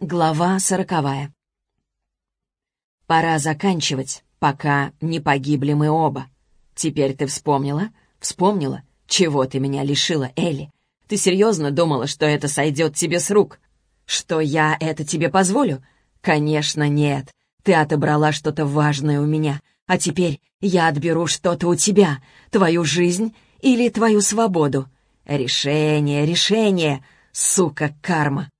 Глава сороковая. Пора заканчивать, пока не погибли мы оба. Теперь ты вспомнила? Вспомнила? Чего ты меня лишила, Элли? Ты серьезно думала, что это сойдет тебе с рук? Что я это тебе позволю? Конечно, нет. Ты отобрала что-то важное у меня, а теперь я отберу что-то у тебя, твою жизнь или твою свободу. Решение, решение, сука, карма.